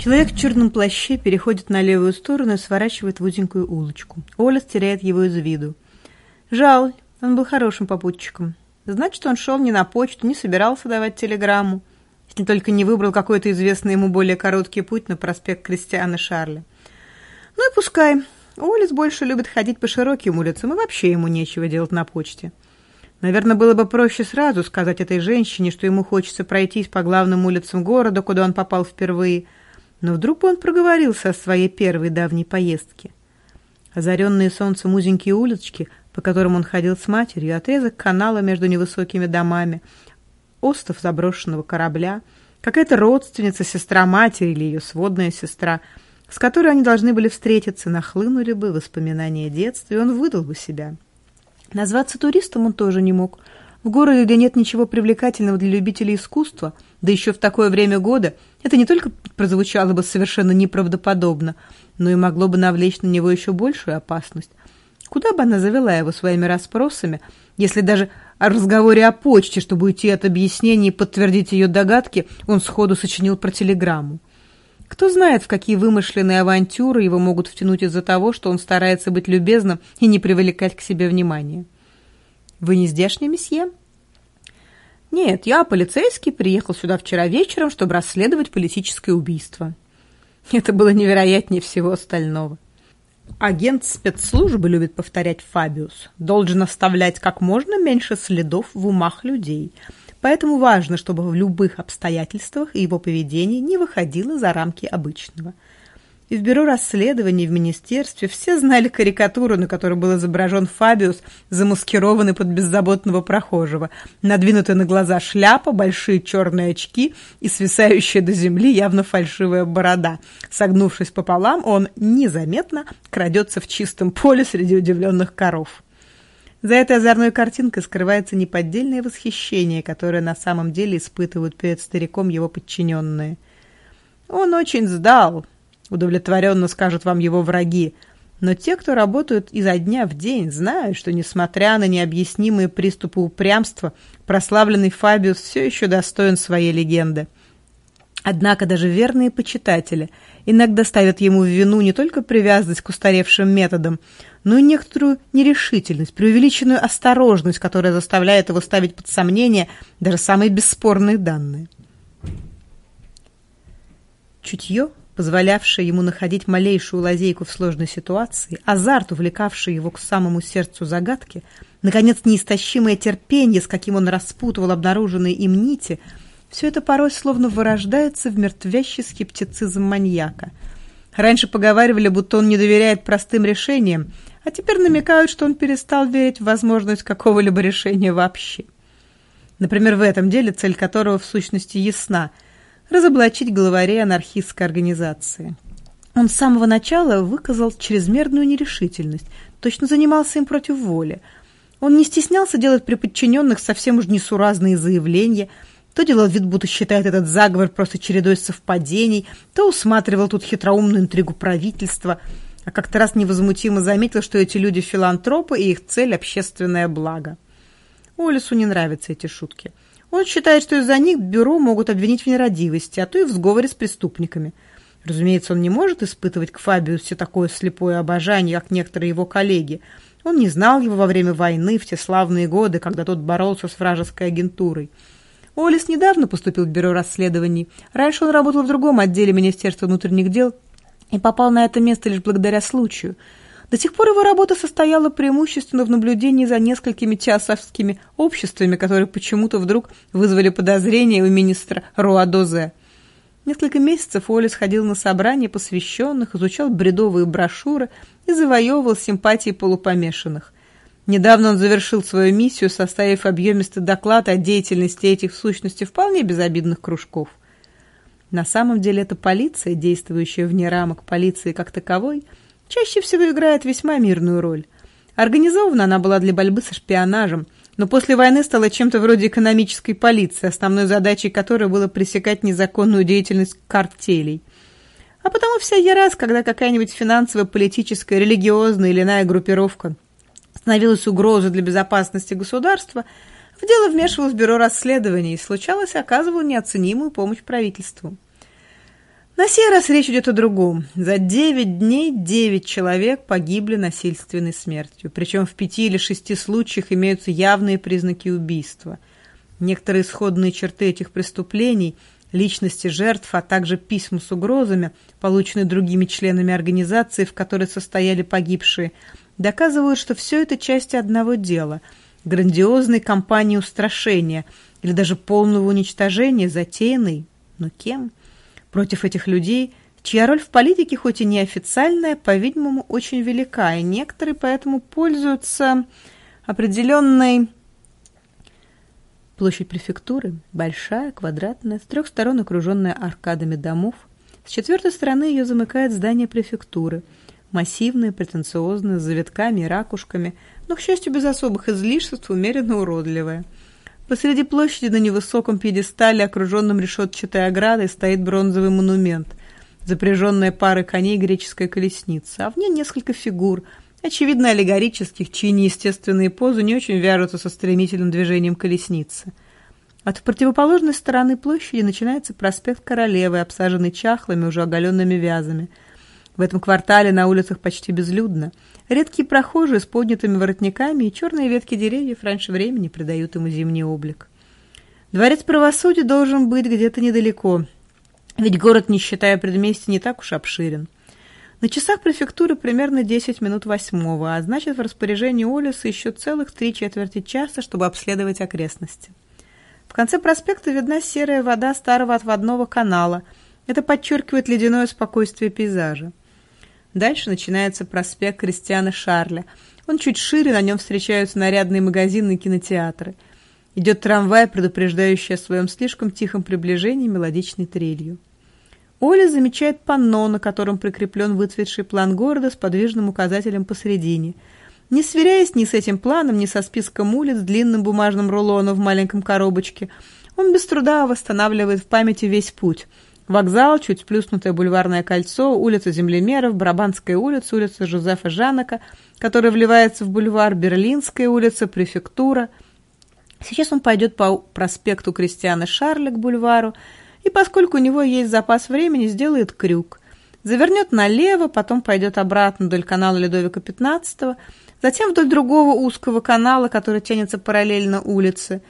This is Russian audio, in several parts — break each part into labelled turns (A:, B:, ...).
A: Человек в черном плаще переходит на левую сторону и сворачивает в узенькую улочку. Оля теряет его из виду. Жаль, он был хорошим попутчиком. Значит, он шел не на почту, не собирался давать телеграмму, если только не выбрал какой-то известный ему более короткий путь на проспект Кристиана Шарля. Ну и пускай. Олес больше любит ходить по широким улицам, и вообще ему нечего делать на почте. Наверное, было бы проще сразу сказать этой женщине, что ему хочется пройтись по главным улицам города, куда он попал впервые – но вдруг он проговорился о своей первой давней поездке. Озаренные солнцем узенькие улочки, по которым он ходил с матерью, отрезок канала между невысокими домами, остов заброшенного корабля, какая-то родственница, сестра матери или ее сводная сестра, с которой они должны были встретиться, нахлынули бы воспоминания детства, и он выдал бы себя. Назваться туристом он тоже не мог. В городе, где нет ничего привлекательного для любителей искусства – да еще в такое время года, это не только прозвучало бы совершенно неправдоподобно, но и могло бы навлечь на него еще большую опасность. Куда бы она завела его своими расспросами, если даже о разговоре о почте, чтобы уйти от объяснений и подтвердить ее догадки, он сходу сочинил про телеграмму? Кто знает, в какие вымышленные авантюры его могут втянуть из-за того, что он старается быть любезным и не привлекать к себе внимания. «Вы не здешний, месье?» «Нет, я полицейский, приехал сюда вчера вечером, чтобы расследовать политическое убийство». Это было невероятнее всего остального. Агент спецслужбы, любит повторять Фабиус, должен оставлять как можно меньше следов в умах людей. Поэтому важно, чтобы в любых обстоятельствах его поведение не выходило за рамки обычного – и в бюро расследований в министерстве все знали карикатуру, на которой был изображен Фабиус, замаскированный под беззаботного прохожего, надвинутая на глаза шляпа, большие черные очки и свисающая до земли явно фальшивая борода. Согнувшись пополам, он незаметно крадется в чистом поле среди удивленных коров. За этой озорной картинкой скрывается неподдельное восхищение, которое на самом деле испытывают перед стариком его подчиненные. Он очень сдал, удовлетворенно скажут вам его враги. Но те, кто работают изо дня в день, знают, что, несмотря на необъяснимые приступы упрямства, прославленный Фабиус все еще достоин своей легенды. Однако даже верные почитатели иногда ставят ему в вину не только привязанность к устаревшим методам, но и некоторую нерешительность, преувеличенную осторожность, которая заставляет его ставить под сомнение даже самые бесспорные данные. Чутье позволявшая ему находить малейшую лазейку в сложной ситуации, азарт, увлекавший его к самому сердцу загадки, наконец, неистощимое терпение, с каким он распутывал обнаруженные им нити, все это порой словно вырождается в мертвящий скептицизм маньяка. Раньше поговаривали, будто он не доверяет простым решениям, а теперь намекают, что он перестал верить в возможность какого-либо решения вообще. Например, в этом деле, цель которого в сущности ясна – разоблачить главарей анархистской организации. Он с самого начала выказал чрезмерную нерешительность, точно занимался им против воли. Он не стеснялся делать при подчиненных совсем уж несуразные заявления, то делал вид, будто считает этот заговор просто чередой совпадений, то усматривал тут хитроумную интригу правительства, а как-то раз невозмутимо заметил, что эти люди филантропы и их цель – общественное благо. Олесу не нравятся эти шутки – он считает, что из-за них бюро могут обвинить в нерадивости, а то и в сговоре с преступниками. Разумеется, он не может испытывать к Фабиусе такое слепое обожание, как некоторые его коллеги. Он не знал его во время войны, в те славные годы, когда тот боролся с вражеской агентурой. Олис недавно поступил в бюро расследований. Раньше он работал в другом отделе Министерства внутренних дел и попал на это место лишь благодаря случаю – до сих пор его работа состояла преимущественно в наблюдении за несколькими теософскими обществами, которые почему-то вдруг вызвали подозрения у министра Руадозе. Несколько месяцев Олис ходил на собрания посвященных, изучал бредовые брошюры и завоевывал симпатии полупомешанных. Недавно он завершил свою миссию, составив объемистый доклад о деятельности этих в сущности вполне безобидных кружков. На самом деле это полиция, действующая вне рамок полиции как таковой – чаще всего играет весьма мирную роль. Организована она была для борьбы со шпионажем, но после войны стала чем-то вроде экономической полиции, основной задачей которой было пресекать незаконную деятельность картелей. А потому всякий раз, когда какая-нибудь финансовая, политическая, религиозная или иная группировка становилась угрозой для безопасности государства, в дело вмешивалось бюро расследований и случалось оказывало неоценимую помощь правительству. На сей раз речь идет о другом. За 9 дней 9 человек погибли насильственной смертью. Причем в пяти или шести случаях имеются явные признаки убийства. Некоторые исходные черты этих преступлений – личности жертв, а также письма с угрозами, полученные другими членами организации, в которой состояли погибшие, доказывают, что все это части одного дела – грандиозной кампании устрашения или даже полного уничтожения, затеянной, но кем? Против этих людей, чья роль в политике хоть и неофициальная, по-видимому, очень велика, и некоторые поэтому пользуются определенной Площадь префектуры большая, квадратная, с трех сторон окруженная аркадами домов. С четвертой стороны ее замыкает здание префектуры. Массивное, претенциозное, с завитками и ракушками, но, к счастью, без особых излишеств, умеренно уродливое. Посреди площади на невысоком пьедестале, окруженном решетчатой оградой, стоит бронзовый монумент, запряженная парой коней греческая колесница, а в ней несколько фигур, очевидно аллегорических, чьи неестественные позы не очень вяжутся со стремительным движением колесницы. От противоположной стороны площади начинается проспект Королевы, обсаженный чахлыми, уже оголенными вязами. В этом квартале на улицах почти безлюдно. Редкие прохожие с поднятыми воротниками и черные ветки деревьев раньше времени придают ему зимний облик. Дворец правосудия должен быть где-то недалеко, ведь город, не считая предместья, не так уж обширен. На часах префектуры примерно 10 минут восьмого, а значит в распоряжении Олиса еще целых три четверти часа, чтобы обследовать окрестности. В конце проспекта видна серая вода старого отводного канала. Это подчеркивает ледяное спокойствие пейзажа. Дальше начинается проспект Кристиана Шарля. Он чуть шире, на нем встречаются нарядные магазины и кинотеатры. Идет трамвай, предупреждающий о своем слишком тихом приближении мелодичной трелью. Оля замечает панно, на котором прикреплен выцветший план города с подвижным указателем посередине. Не сверяясь ни с этим планом, ни со списком улиц, длинным бумажным рулоном в маленьком коробочке, он без труда восстанавливает в памяти весь путь. Вокзал, чуть сплюснутое бульварное кольцо, улица Землемеров, Брабанская улица, улица Жозефа Жанака, которая вливается в бульвар, Берлинская улица, префектура. Сейчас он пойдет по проспекту Кристиана Шарля к бульвару, и поскольку у него есть запас времени, сделает крюк. Завернет налево, потом пойдет обратно вдоль канала Ледовика XV, затем вдоль другого узкого канала, который тянется параллельно улице,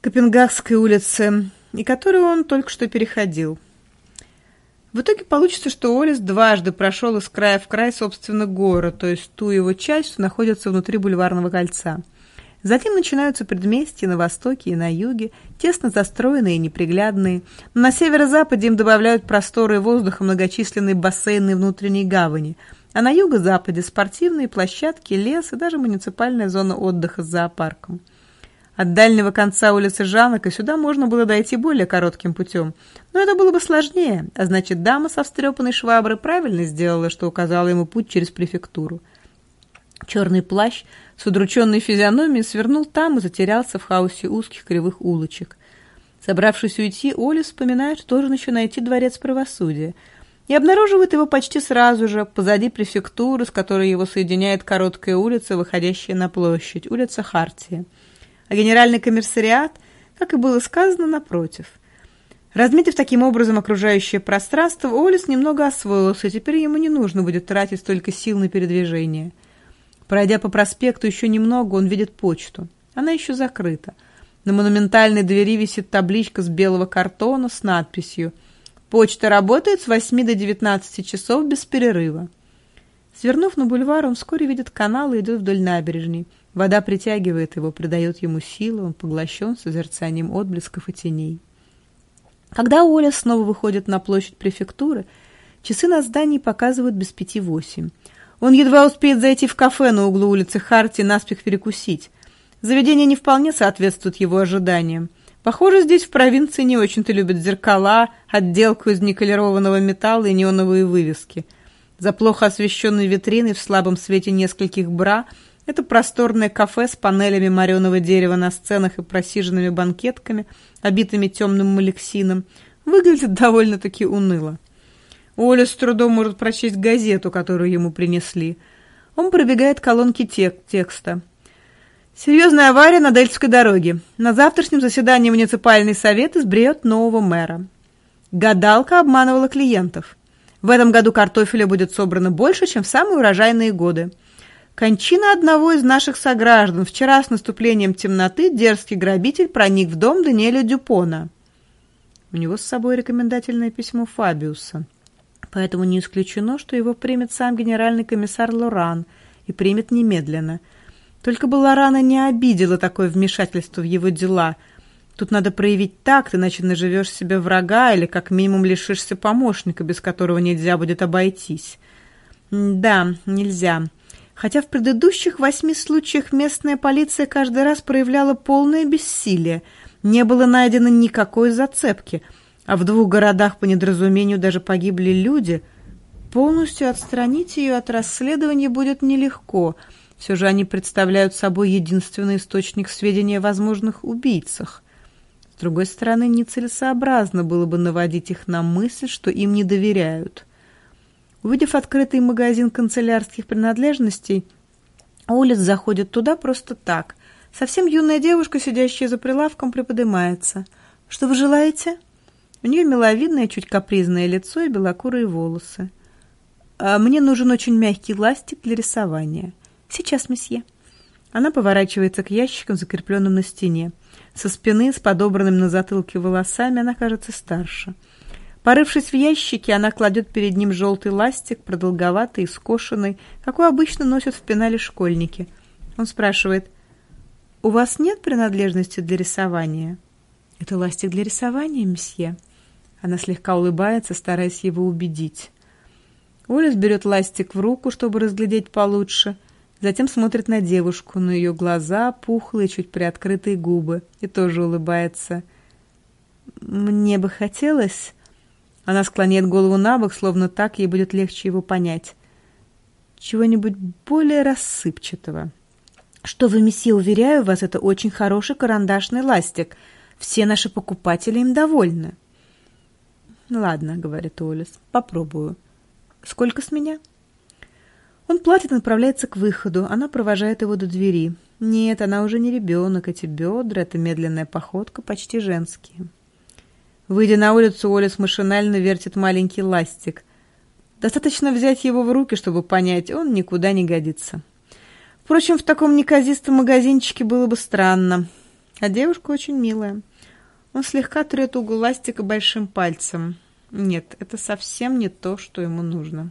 A: Копенгагской улице, и который он только что переходил. В итоге получится, что Олис дважды прошел из края в край, собственно, город, то есть ту его часть, что находится внутри бульварного кольца. Затем начинаются предместья на востоке и на юге, тесно застроенные и неприглядные. На северо-западе им добавляют просторы воздуха многочисленные бассейны внутренней гавани, а на юго-западе спортивные площадки, лес и даже муниципальная зона отдыха с зоопарком. От дальнего конца улицы Жанока сюда можно было дойти более коротким путем, но это было бы сложнее, а значит, дама со встрепанной шваброй правильно сделала, что указала ему путь через префектуру. Черный плащ с удрученной физиономией свернул там и затерялся в хаосе узких кривых улочек. Собравшись уйти, Оля вспоминает, что должен еще найти дворец правосудия, и обнаруживает его почти сразу же, позади префектуры, с которой его соединяет короткая улица, выходящая на площадь, улица Хартия. А генеральный комиссариат, как и было сказано, напротив. Разметив таким образом окружающее пространство, Олис немного освоился, и теперь ему не нужно будет тратить столько сил на передвижение – Пройдя по проспекту еще немного, он видит почту. Она еще закрыта. На монументальной двери висит табличка с белого картона с надписью «Почта работает с 8 до 19 часов без перерыва». Свернув на бульвар, он вскоре видит канал и идет вдоль набережной. Вода притягивает его, придает ему силы, он поглощен созерцанием отблесков и теней. Когда Оля снова выходит на площадь префектуры, часы на здании показывают без пяти восемь. Он едва успеет зайти в кафе на углу улицы Харти наспех перекусить. Заведение не вполне соответствует его ожиданиям. Похоже, здесь в провинции не очень-то любят зеркала, отделку из никелированного металла и неоновые вывески. За плохо освещенной витриной в слабом свете нескольких бра это просторное кафе с панелями мореного дерева на сценах и просиженными банкетками, обитыми темным малексином, выглядит довольно-таки уныло. Оля с трудом может прочесть газету, которую ему принесли. Он пробегает колонки тек текста. Серьезная авария на Дельтской дороге. На завтрашнем заседании муниципальный совет изберет нового мэра. Гадалка обманывала клиентов. В этом году картофеля будет собрано больше, чем в самые урожайные годы. Кончина одного из наших сограждан. Вчера с наступлением темноты дерзкий грабитель проник в дом Даниэля Дюпона. У него с собой рекомендательное письмо Фабиуса. Поэтому не исключено, что его примет сам генеральный комиссар Лоран и примет немедленно. Только бы Лорана не обидела такое вмешательство в его дела. Тут надо проявить такт, иначе наживешь себе врага или как минимум лишишься помощника, без которого нельзя будет обойтись. Да, нельзя. Хотя в предыдущих восьми случаях местная полиция каждый раз проявляла полное бессилие – не было найдено никакой зацепки, а в двух городах по недоразумению даже погибли люди. Полностью отстранить ее от расследования будет нелегко. Все же они представляют собой единственный источник сведений о возможных убийцах. С другой стороны, нецелесообразно было бы наводить их на мысль, что им не доверяют. Увидев открытый магазин канцелярских принадлежностей, Олес заходит туда просто так, Совсем юная девушка, сидящая за прилавком, приподнимается. «Что вы желаете?» У нее миловидное, чуть капризное лицо и белокурые волосы. А «Мне нужен очень мягкий ластик для рисования». «Сейчас, месье». Она поворачивается к ящикам, закрепленным на стене. Со спины, с подобранными на затылке волосами, она кажется старше. Порывшись в ящике, она кладет перед ним желтый ластик, продолговатый и скошенный, какой обычно носят в пенале школьники. Он спрашивает – «У вас нет принадлежности для рисования?» «Это ластик для рисования, месье». Она слегка улыбается, стараясь его убедить. Олес берет ластик в руку, чтобы разглядеть получше, затем смотрит на девушку, на ее глаза, пухлые, чуть приоткрытые губы, и тоже улыбается. «Мне бы хотелось...» Она склоняет голову на бок, словно так ей будет легче его понять. «Чего-нибудь более рассыпчатого». Что вы, месье, уверяю вас, это очень хороший карандашный ластик. Все наши покупатели им довольны. Ладно, говорит Олес, попробую. Сколько с меня? Он платит и направляется к выходу. Она провожает его до двери. Нет, она уже не ребенок. Эти бедра, эта медленная походка почти женские. Выйдя на улицу, Олес машинально вертит маленький ластик. Достаточно взять его в руки, чтобы понять, он никуда не годится. Впрочем, в таком неказистом магазинчике было бы странно. А девушка очень милая. Он слегка трет угол ластика большим пальцем. Нет, это совсем не то, что ему нужно.